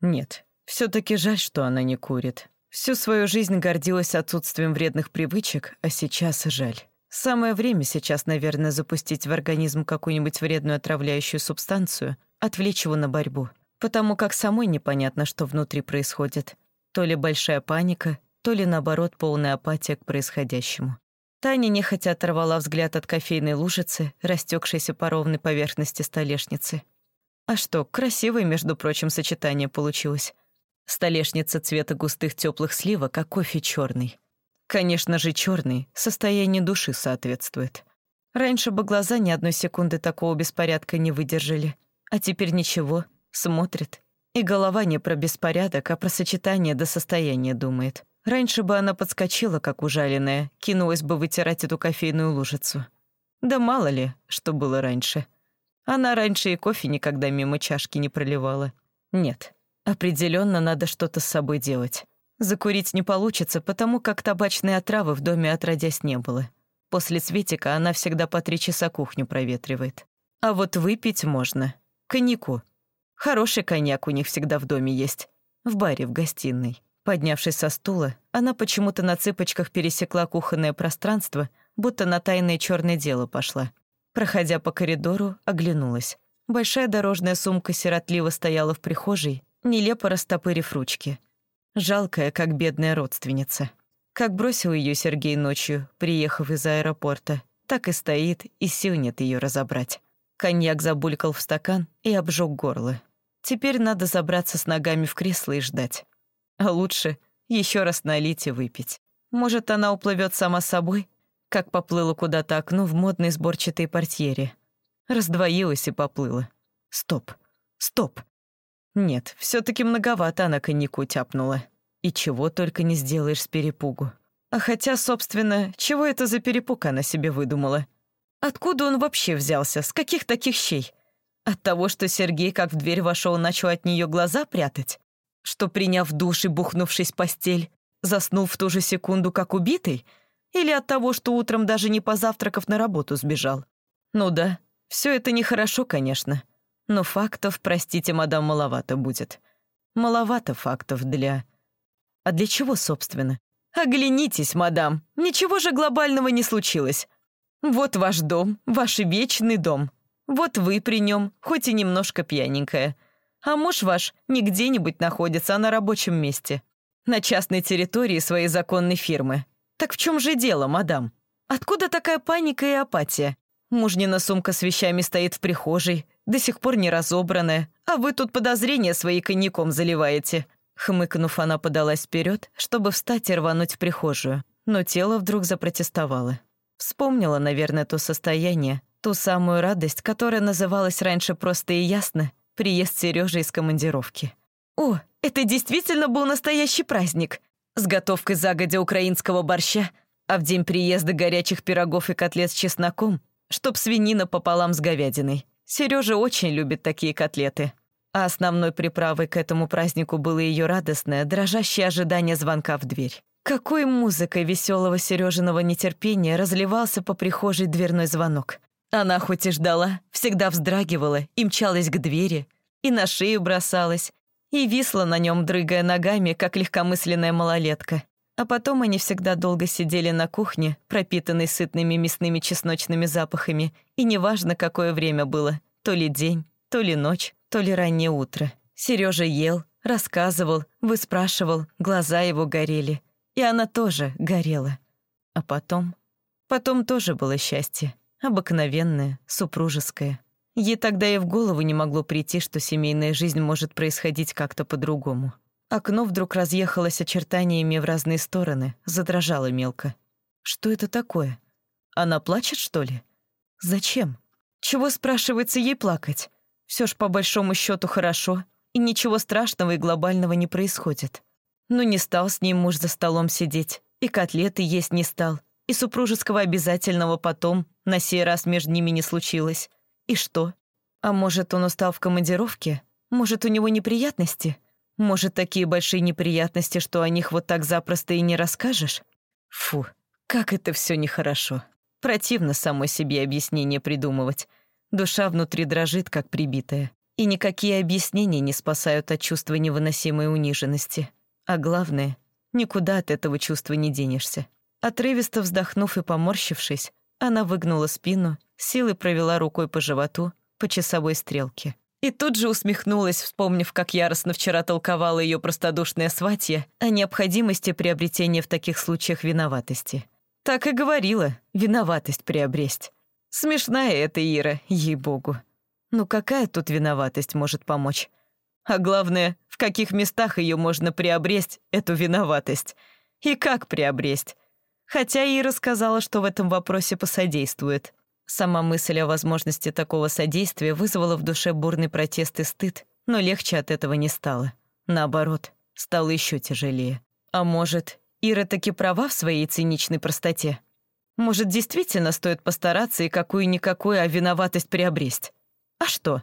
Нет, все таки жаль, что она не курит. Всю свою жизнь гордилась отсутствием вредных привычек, а сейчас жаль. Самое время сейчас, наверное, запустить в организм какую-нибудь вредную отравляющую субстанцию, отвлечь его на борьбу. Потому как самой непонятно, что внутри происходит. То ли большая паника, то ли, наоборот, полная апатия к происходящему. Таня нехотя оторвала взгляд от кофейной лужицы, растекшейся по ровной поверхности столешницы. А что, красивое, между прочим, сочетание получилось. Столешница цвета густых теплых сливок, а кофе черный. Конечно же, черный, состояние души соответствует. Раньше бы глаза ни одной секунды такого беспорядка не выдержали. А теперь ничего, смотрит. И голова не про беспорядок, а про сочетание до состояния думает. Раньше бы она подскочила, как ужаленная, кинулась бы вытирать эту кофейную лужицу. Да мало ли, что было раньше. Она раньше и кофе никогда мимо чашки не проливала. Нет, определенно надо что-то с собой делать. Закурить не получится, потому как табачной отравы в доме отродясь не было. После Светика она всегда по три часа кухню проветривает. А вот выпить можно. Коньяку. Хороший коньяк у них всегда в доме есть. В баре, в гостиной. Поднявшись со стула, она почему-то на цыпочках пересекла кухонное пространство, будто на тайное черное дело пошла. Проходя по коридору, оглянулась. Большая дорожная сумка сиротливо стояла в прихожей, нелепо растопырив ручки. Жалкая, как бедная родственница. Как бросил ее Сергей ночью, приехав из аэропорта, так и стоит, и сил нет ее разобрать. Коньяк забулькал в стакан и обжег горло. Теперь надо забраться с ногами в кресло и ждать. А лучше еще раз налить и выпить. Может, она уплывет сама собой, как поплыла куда-то окно в модной сборчатой портьере. Раздвоилась и поплыла. Стоп, стоп. Нет, все таки многовато она коньяку тяпнула. И чего только не сделаешь с перепугу. А хотя, собственно, чего это за перепуг она себе выдумала? Откуда он вообще взялся? С каких таких щей? От того, что Сергей, как в дверь вошел, начал от нее глаза прятать? Что, приняв душ и бухнувшись в постель, заснул в ту же секунду, как убитый? Или от того, что утром даже не позавтракав на работу сбежал? Ну да, все это нехорошо, конечно. Но фактов, простите, мадам, маловато будет. Маловато фактов для... А для чего, собственно? Оглянитесь, мадам, ничего же глобального не случилось. Вот ваш дом, ваш вечный дом. Вот вы при нем, хоть и немножко пьяненькая. А муж ваш не где-нибудь находится, а на рабочем месте. На частной территории своей законной фирмы. Так в чем же дело, мадам? Откуда такая паника и апатия? Мужнина сумка с вещами стоит в прихожей, до сих пор не разобранная, а вы тут подозрения свои коньяком заливаете». Хмыкнув, она подалась вперед, чтобы встать и рвануть в прихожую, но тело вдруг запротестовало. Вспомнила, наверное, то состояние, ту самую радость, которая называлась раньше просто и ясно «приезд Сережи из командировки». «О, это действительно был настоящий праздник!» С готовкой загодя украинского борща, а в день приезда горячих пирогов и котлет с чесноком, чтоб свинина пополам с говядиной. Сережа очень любит такие котлеты. А основной приправой к этому празднику было ее радостное, дрожащее ожидание звонка в дверь. Какой музыкой веселого Сережиного нетерпения разливался по прихожей дверной звонок. Она хоть и ждала, всегда вздрагивала и мчалась к двери, и на шею бросалась, и висла на нем, дрыгая ногами, как легкомысленная малолетка. А потом они всегда долго сидели на кухне, пропитанной сытными мясными чесночными запахами, и неважно, какое время было, то ли день, то ли ночь, то ли раннее утро. Сережа ел, рассказывал, выспрашивал, глаза его горели. И она тоже горела. А потом... Потом тоже было счастье. Обыкновенное, супружеское. Ей тогда и в голову не могло прийти, что семейная жизнь может происходить как-то по-другому. Окно вдруг разъехалось очертаниями в разные стороны, задрожало мелко. Что это такое? Она плачет, что ли? Зачем? Чего, спрашивается, ей плакать? Все ж по большому счету хорошо, и ничего страшного и глобального не происходит. Ну не стал с ней муж за столом сидеть, и котлеты есть не стал, и супружеского обязательного потом на сей раз между ними не случилось. И что? А может, он устал в командировке? Может, у него неприятности? Может, такие большие неприятности, что о них вот так запросто и не расскажешь? Фу, как это все нехорошо. Противно самой себе объяснение придумывать. Душа внутри дрожит, как прибитая. И никакие объяснения не спасают от чувства невыносимой униженности. А главное, никуда от этого чувства не денешься. Отрывисто вздохнув и поморщившись, она выгнула спину, силой провела рукой по животу, по часовой стрелке. И тут же усмехнулась, вспомнив, как яростно вчера толковала ее простодушная сватья о необходимости приобретения в таких случаях виноватости. Так и говорила, виноватость приобресть. Смешная эта Ира, ей-богу. Ну какая тут виноватость может помочь? А главное, в каких местах ее можно приобресть, эту виноватость? И как приобресть? Хотя Ира сказала, что в этом вопросе посодействует. Сама мысль о возможности такого содействия вызвала в душе бурный протест и стыд, но легче от этого не стало. Наоборот, стало еще тяжелее. А может, Ира таки права в своей циничной простоте? Может, действительно стоит постараться и какую-никакую, а виноватость приобресть? А что?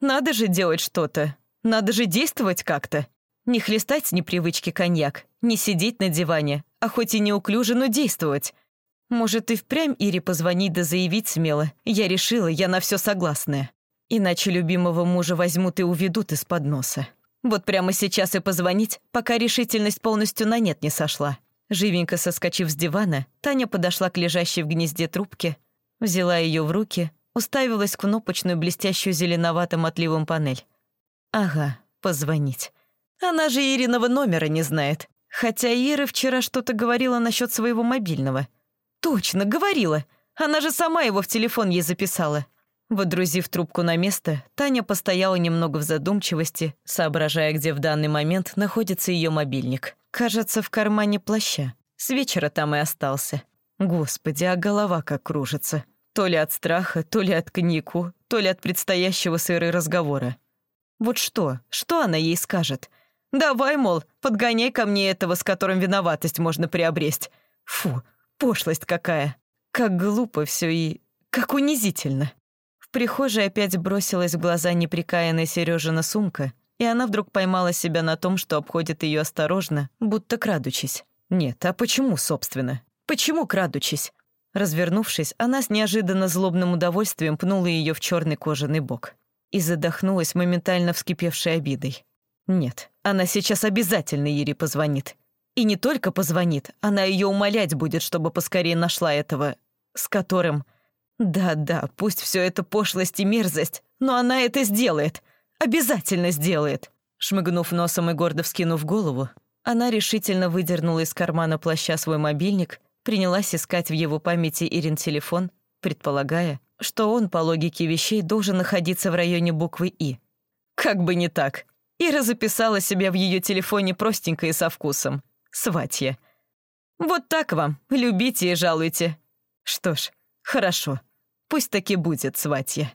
Надо же делать что-то. Надо же действовать как-то. Не хлестать с непривычки коньяк, не сидеть на диване, а хоть и неуклюже, но действовать. Может, и впрямь Ире позвонить да заявить смело. Я решила, я на все согласная. Иначе любимого мужа возьмут и уведут из-под носа. Вот прямо сейчас и позвонить, пока решительность полностью на нет не сошла. Живенько соскочив с дивана, Таня подошла к лежащей в гнезде трубке, взяла ее в руки, уставилась в кнопочную блестящую зеленоватым отливом панель. Ага, позвонить. Она же Ириного номера не знает. Хотя Ира вчера что-то говорила насчет своего мобильного — Точно, говорила. Она же сама его в телефон ей записала. Водрузив трубку на место, Таня постояла немного в задумчивости, соображая, где в данный момент находится ее мобильник. Кажется, в кармане плаща. С вечера там и остался. Господи, а голова как кружится. То ли от страха, то ли от коньяку, то ли от предстоящего сыры разговора. Вот что? Что она ей скажет? Давай, мол, подгоняй ко мне этого, с которым виноватость можно приобресть. Фу, Пошлость какая! Как глупо все и... как унизительно!» В прихожей опять бросилась в глаза неприкаянная Сережина сумка, и она вдруг поймала себя на том, что обходит ее осторожно, будто крадучись. Нет, а почему, собственно? Почему крадучись? Развернувшись, она с неожиданно злобным удовольствием пнула ее в черный кожаный бок и задохнулась моментально вскипевшей обидой. Нет, она сейчас обязательно Ире позвонит. И не только позвонит, она ее умолять будет, чтобы поскорее нашла этого, с которым... Да-да, пусть все это пошлость и мерзость, но она это сделает. Обязательно сделает. Шмыгнув носом и гордо вскинув голову, она решительно выдернула из кармана плаща свой мобильник, принялась искать в его памяти Ирин телефон, предполагая, что он, по логике вещей, должен находиться в районе буквы «И». Как бы не так. Ира записала себя в ее телефоне простенько и со вкусом сватья. Вот так вам, любите и жалуйте. Что ж, хорошо, пусть таки будет сватья.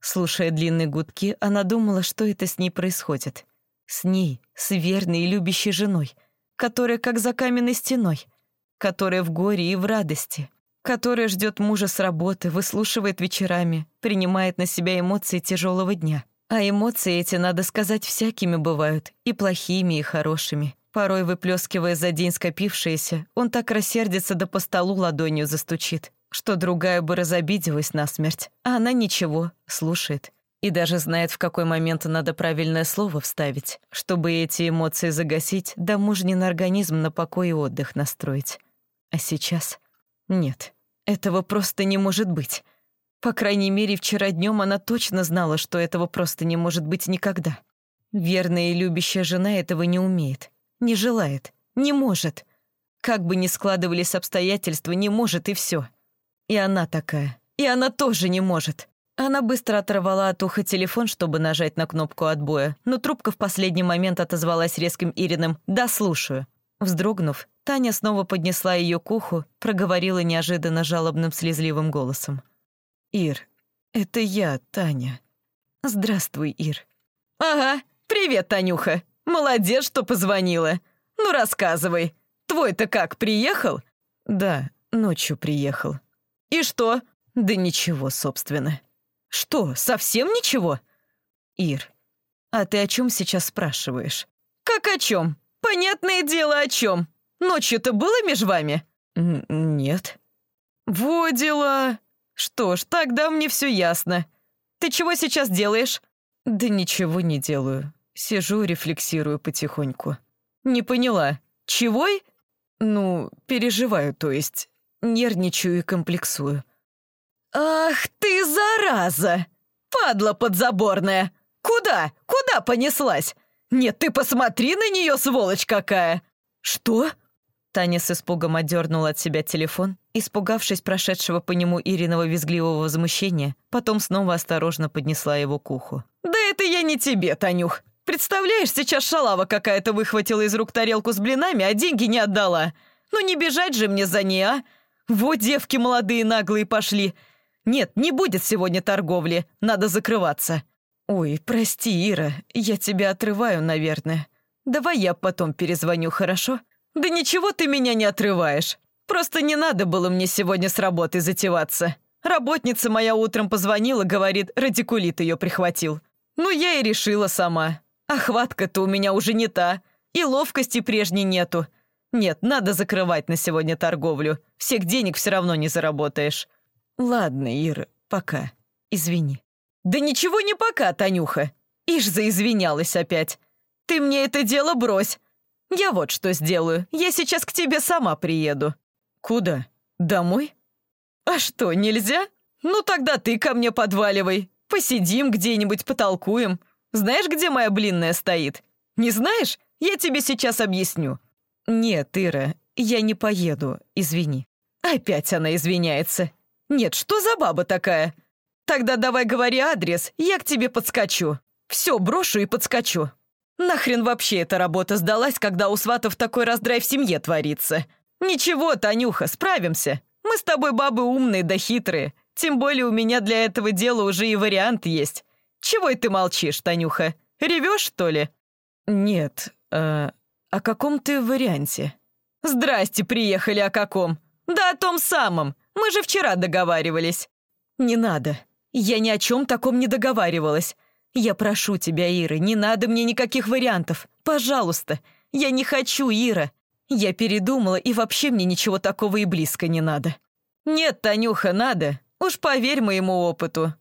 Слушая длинные гудки, она думала, что это с ней происходит. С ней, с верной и любящей женой, которая как за каменной стеной, которая в горе и в радости, которая ждет мужа с работы, выслушивает вечерами, принимает на себя эмоции тяжелого дня. А эмоции эти, надо сказать, всякими бывают, и плохими, и хорошими. Порой, выплескивая за день скопившееся, он так рассердится да по столу ладонью застучит, что другая бы разобиделась насмерть, а она ничего, слушает. И даже знает, в какой момент надо правильное слово вставить, чтобы эти эмоции загасить, да мужнин организм на покой и отдых настроить. А сейчас? Нет, этого просто не может быть. По крайней мере, вчера днем она точно знала, что этого просто не может быть никогда. Верная и любящая жена этого не умеет. Не желает, не может. Как бы ни складывались обстоятельства, не может и все. И она такая. И она тоже не может. Она быстро оторвала от уха телефон, чтобы нажать на кнопку отбоя, но трубка в последний момент отозвалась резким Ириным «Да, слушаю». Вздрогнув, Таня снова поднесла ее к уху, проговорила неожиданно жалобным слезливым голосом. «Ир, это я, Таня. Здравствуй, Ир». «Ага, привет, Танюха. Молодец, что позвонила. Ну, рассказывай. Твой-то как, приехал?» «Да, ночью приехал». «И что?» «Да ничего, собственно». «Что, совсем ничего?» «Ир, а ты о чем сейчас спрашиваешь?» «Как о чем? Понятное дело, о чем. Ночью-то было между вами?» Н «Нет». «Во дела. Что ж, тогда мне все ясно. Ты чего сейчас делаешь?» Да ничего не делаю. Сижу, рефлексирую потихоньку. Не поняла. Чего? Ну, переживаю, то есть. Нервничаю и комплексую. «Ах ты, зараза! Падла подзаборная! Куда? Куда понеслась? Нет, ты посмотри на нее, сволочь какая!» «Что?» Таня с испугом отдернула от себя телефон, испугавшись прошедшего по нему Ириного визгливого возмущения, потом снова осторожно поднесла его к уху. «Да это я не тебе, Танюх! Представляешь, сейчас шалава какая-то выхватила из рук тарелку с блинами, а деньги не отдала. Ну не бежать же мне за ней, а? Вот девки молодые наглые пошли. Нет, не будет сегодня торговли, надо закрываться. Ой, прости, Ира, я тебя отрываю, наверное. Давай я потом перезвоню, хорошо? Да ничего ты меня не отрываешь. Просто не надо было мне сегодня с работы затеваться. Работница моя утром позвонила, говорит, радикулит ее прихватил. Ну, я и решила сама. Охватка-то у меня уже не та, и ловкости прежней нету. Нет, надо закрывать на сегодня торговлю. Всех денег все равно не заработаешь. Ладно, Ира, пока. Извини. Да ничего не пока, Танюха. Ишь заизвинялась опять. Ты мне это дело брось. Я вот что сделаю. Я сейчас к тебе сама приеду. Куда? Домой? А что, нельзя? Ну тогда ты ко мне подваливай. Посидим где-нибудь, потолкуем. Знаешь, где моя блинная стоит? Не знаешь? Я тебе сейчас объясню. Нет, Ира, я не поеду, извини. Опять она извиняется. Нет, что за баба такая? Тогда давай говори адрес, я к тебе подскочу. Все брошу и подскочу. Нахрен вообще эта работа сдалась, когда у сватов такой раздрай в семье творится? Ничего, Танюха, справимся. Мы с тобой бабы умные да хитрые. Тем более у меня для этого дела уже и вариант есть. Чего ты молчишь, Танюха? Ревешь, что ли? Нет, э, о каком ты варианте? Здрасте, приехали, о каком? Да о том самом. Мы же вчера договаривались. Не надо. Я ни о чем таком не договаривалась. «Я прошу тебя, Ира, не надо мне никаких вариантов. Пожалуйста. Я не хочу, Ира. Я передумала, и вообще мне ничего такого и близко не надо». «Нет, Танюха, надо. Уж поверь моему опыту.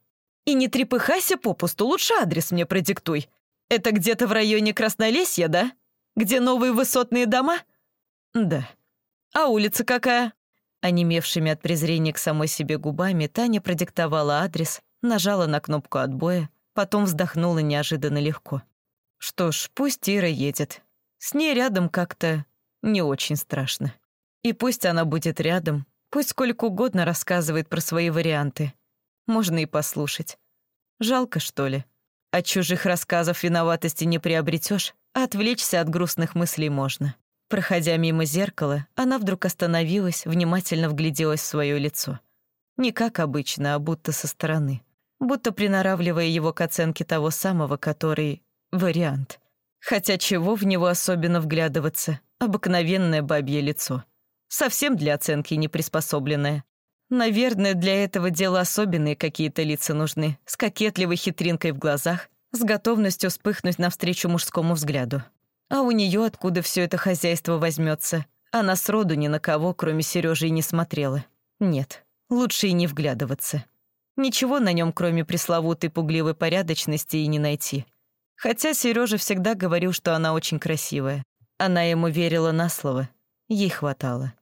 И не трепыхайся попусту, лучше адрес мне продиктуй. Это где-то в районе Краснолесья, да? Где новые высотные дома?» «Да». «А улица какая?» Онемевшими от презрения к самой себе губами Таня продиктовала адрес, нажала на кнопку отбоя, Потом вздохнула неожиданно легко. Что ж, пусть Ира едет. С ней рядом как-то не очень страшно. И пусть она будет рядом, пусть сколько угодно рассказывает про свои варианты. Можно и послушать. Жалко, что ли? От чужих рассказов виноватости не приобретешь, а отвлечься от грустных мыслей можно. Проходя мимо зеркала, она вдруг остановилась, внимательно вгляделась в свое лицо. Не как обычно, а будто со стороны будто приноравливая его к оценке того самого, который — вариант. Хотя чего в него особенно вглядываться? Обыкновенное бабье лицо. Совсем для оценки не приспособленное. Наверное, для этого дела особенные какие-то лица нужны, с кокетливой хитринкой в глазах, с готовностью вспыхнуть навстречу мужскому взгляду. А у нее откуда все это хозяйство возьмется? Она сроду ни на кого, кроме Сережи, и не смотрела. Нет, лучше и не вглядываться. Ничего на нем, кроме пресловутой пугливой порядочности, и не найти. Хотя Сережа всегда говорил, что она очень красивая. Она ему верила на слово. Ей хватало.